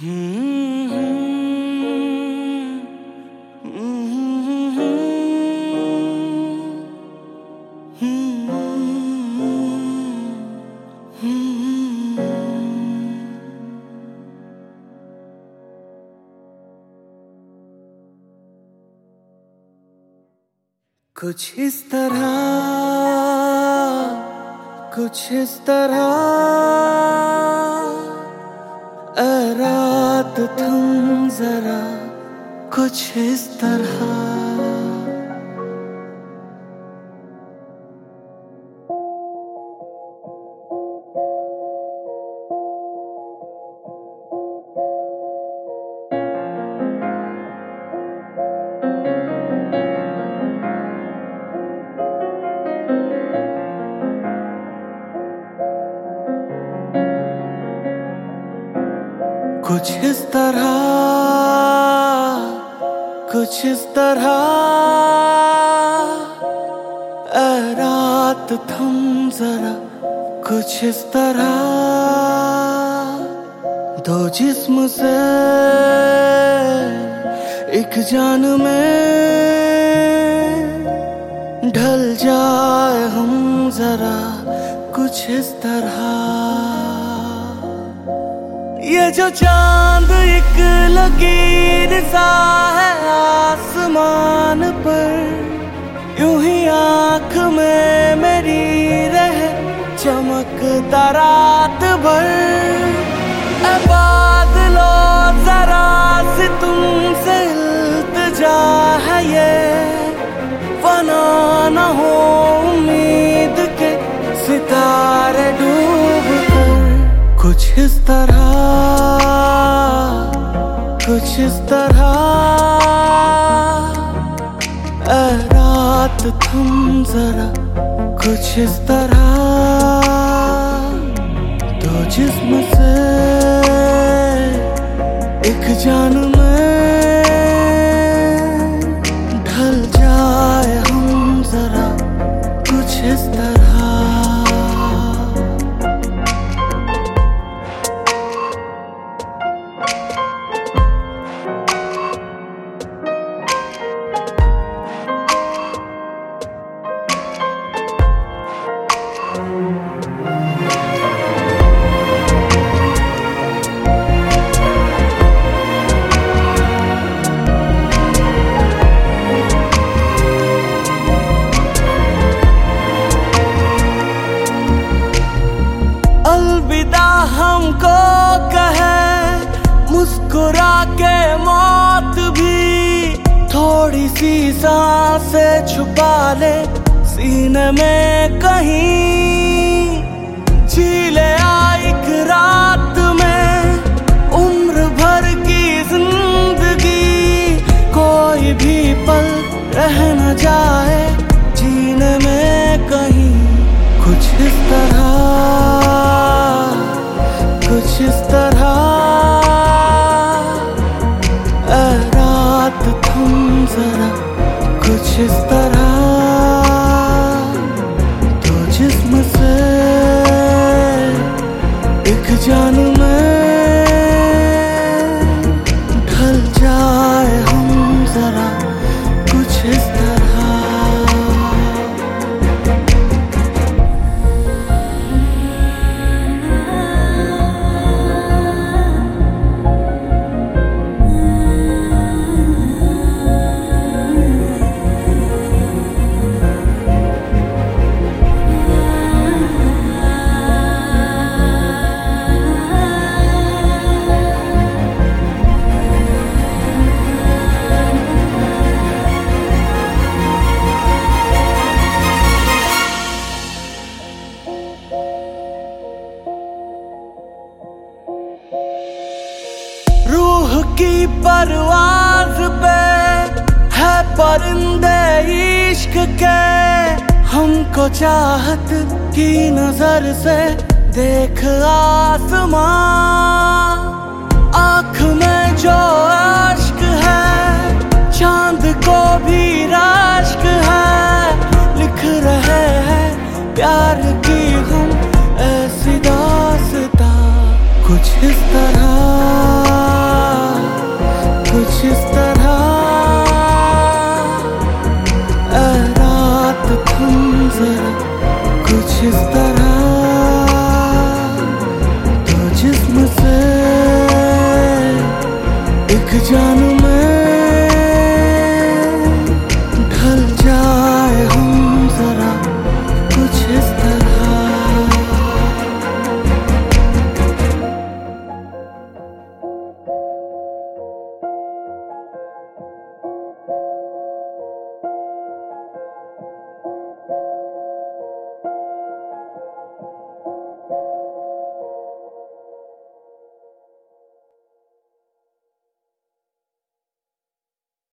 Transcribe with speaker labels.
Speaker 1: कुछ इस तरह कुछ इस तरह। जरा कुछ इस तरह। कुछ इस तरह, कुछ इस तरह। रात थम जरा, कुछ इस तरह। दो जिस्म से एक जान में ढल जाए हम जरा, कुछ इस तरह। ये जो चाँद एक लकीर सा है आसमान पर, यूँ ही आँख में मेरी रह चमकता रात भर। इल्तजा है हो के सितारे डूब कुछ इस तरह इस तरह रात तुम जरा कुछ इस तरह के मौत भी थोड़ी सी साँसें छुपा ले। सीने में कहीं जी ले एक रात में। उम्र भर की ज़िंदगी कोई भी पल रह न जाए। जीने में कहीं कुछ इस तरह, कुछ इस परिंदे इश्क के हमको चाहत की नज़र से देख आसमां आँख में जो अश्क है चाँद को भी राश्क है लिख रहे हैं प्यार जिस तरह तो जिसम से एक जानू